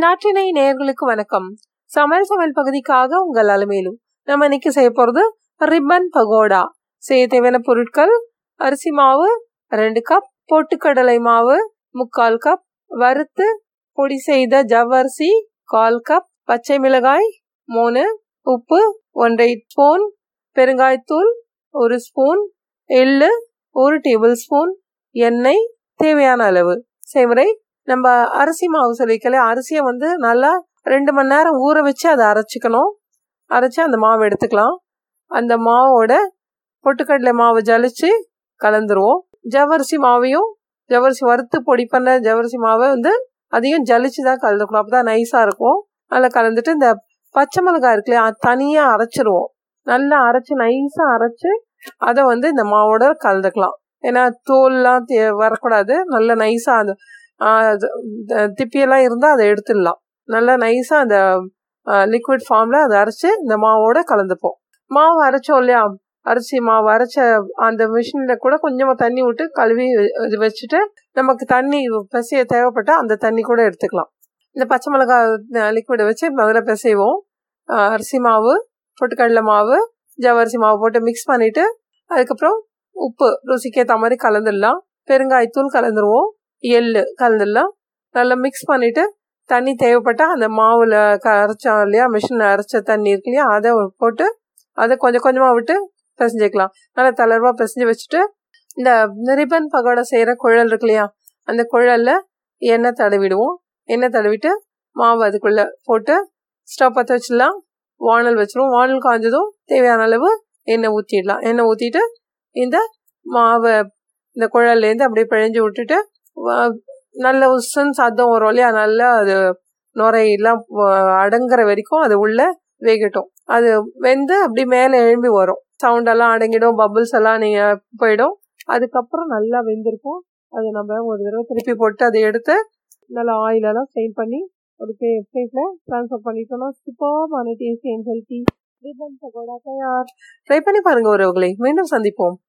நாட்டினை நேர்களுக்கு வணக்கம். சமையல் சமையல் பகுதிக்காக உங்கள் அலமையிலும் நம்ம இன்னைக்கு செய்ய போறது ரிப்பன் பகோடா. செய்ய தேவையான பொருட்கள் அரிசி மாவு ரெண்டு கப் பொட்டுக்கடலை மாவு முக்கால் கப் வறுத்து பொடி செய்த ஜவ்வரிசி கால் கப் பச்சை மிளகாய் மூணு உப்பு ஒன்றை ஸ்பூன் பெருங்காயத்தூள் ஒரு ஸ்பூன் எள்ளு ஒரு டேபிள் ஸ்பூன் எண்ணெய் தேவையான அளவு. செய்முறை நம்ம அரிசி மாவு சொல்லிக்கல அரிசியை வந்து நல்லா ரெண்டு மணி நேரம் ஊற வச்சு அதை அரைச்சிக்கணும். அரைச்சி அந்த மாவு எடுத்துக்கலாம். அந்த மாவோட பொட்டுக்கடலை மாவை ஜலிச்சு கலந்துருவோம். ஜவரிசி மாவையும் ஜவரிசி வறுத்து பொடி பண்ண ஜவரிசி மாவை வந்து அதையும் ஜலிச்சு தான் கலந்துக்கணும். அப்போ தான் நைஸாக இருக்கும். அதில் கலந்துட்டு இந்த பச்சை மிளகாய் இருக்குல்லையா அது தனியாக அரைச்சிருவோம். நல்லா அரைச்சி நைஸாக அரைச்சி அதை வந்து இந்த மாவோட கலந்துக்கலாம். ஏன்னா தோல்லாம் வரக்கூடாது. நல்லா நைஸாக அந்த திப்பியெல்லாம் இருந்தால் அதை எடுத்துடலாம். நல்லா நைஸாக அந்த லிக்விட் ஃபார்மில் அதை அரைச்சி இந்த மாவோட கலந்துப்போம். மாவு அரைச்சோம் இல்லையா? அரிசி மாவு அரைச்ச அந்த மிஷினில் கூட கொஞ்சமாக தண்ணி விட்டு கழுவி இது வச்சுட்டு நமக்கு தண்ணி பிசைய தேவைப்பட்டால் அந்த தண்ணி கூட எடுத்துக்கலாம். இந்த பச்சை மிளகாய் லிக்விடை வச்சு முதல்ல பிசைவோம். அரிசி மாவு பொட்டுக்கடலை மாவு ஜவரிசி மாவு போட்டு மிக்ஸ் பண்ணிவிட்டு அதுக்கப்புறம் உப்பு ருசிக்கு ஏற்ற மாதிரி கலந்துடலாம். பெருங்காயத்தூள் கலந்துருவோம். எள் கலந்துடலாம். நல்லா மிக்ஸ் பண்ணிவிட்டு தண்ணி தேவைப்பட்டால் அந்த மாவில் க அரைச்சோம் இல்லையா மிஷினில் அரைச்ச தண்ணி இருக்கு இல்லையா அதை போட்டு அதை கொஞ்சம் கொஞ்சமாக விட்டு பிசைஞ்சிக்கலாம். நல்லா தளர்வாக பிசைஞ்சு வச்சுட்டு இந்த ரிப்பன் பகோடா செய்கிற குழல் இருக்கு இல்லையா அந்த குழலில் எண்ணெய் தடவிடுவோம். எண்ணெய் தடவிட்டு மாவு அதுக்குள்ளே போட்டு ஸ்டவ் பற்ற வச்சிடலாம். வானல் வச்சிருவோம். வானல் காய்ஞ்சதும் தேவையான அளவு எண்ணெய் ஊற்றிடலாம் எண்ணெய் ஊற்றிட்டு இந்த மாவை இந்த குழல்லேருந்து அப்படியே பிழைஞ்சு விட்டுட்டு நல்ல உஷன் சத்தம் வரும் இல்லையா நல்லா அது நுரையெல்லாம் அடங்குற வரைக்கும் அது உள்ள வேகட்டும். அது வெந்து அப்படி மேலே எழும்பி வரும். சவுண்டெல்லாம் அடங்கிடும் பபுள்ஸ் எல்லாம் நீங்கள் போயிடும். அதுக்கப்புறம் நல்லா வெந்திருக்கும். அது நம்ம ஒரு தடவை திருப்பி போட்டு அதை எடுத்து நல்லா ஆயிலெல்லாம் ஸ்டெயின் பண்ணி ஒரு பே பிளேட்டில் ட்ரான்ஸ்ஃபர் பண்ணிட்டோம்னா சூப்பர்மான டேஸ்டி அண்ட் ஹெல்த்தி பகோடா தயார். ட்ரை பண்ணி பாருங்கள் ஒருவர்களை மீண்டும் சந்திப்போம்.